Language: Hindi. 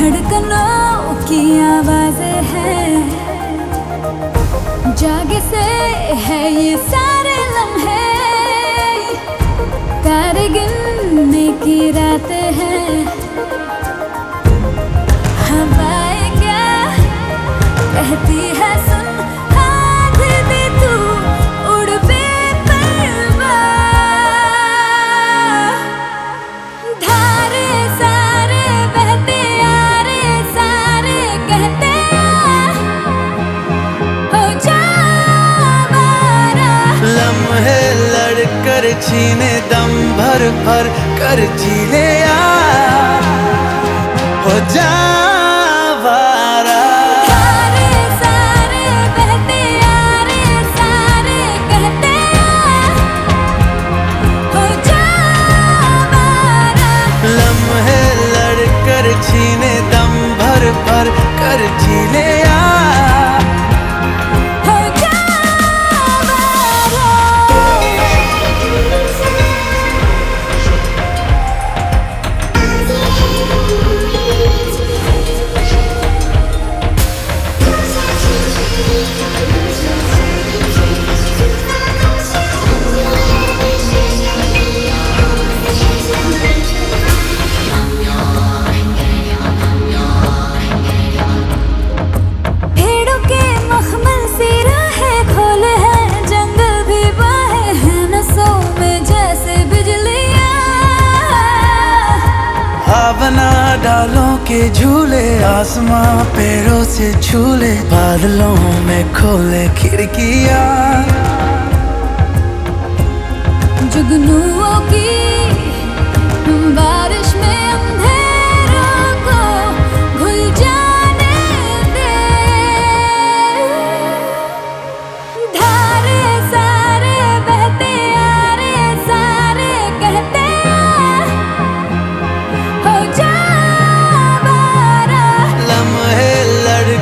धड़कनों की आवाज़ है। जागे से है ये सारे लम्हे। तारे गिनने की रातें हैं। लड़कर छीने दम भर भर कर आ। हो हो जा छीने दम भर भर कर झीले डालों के झूले आसमां पैरों से झूले बादलों में खोले खिड़कियाँ। जुगनुओं की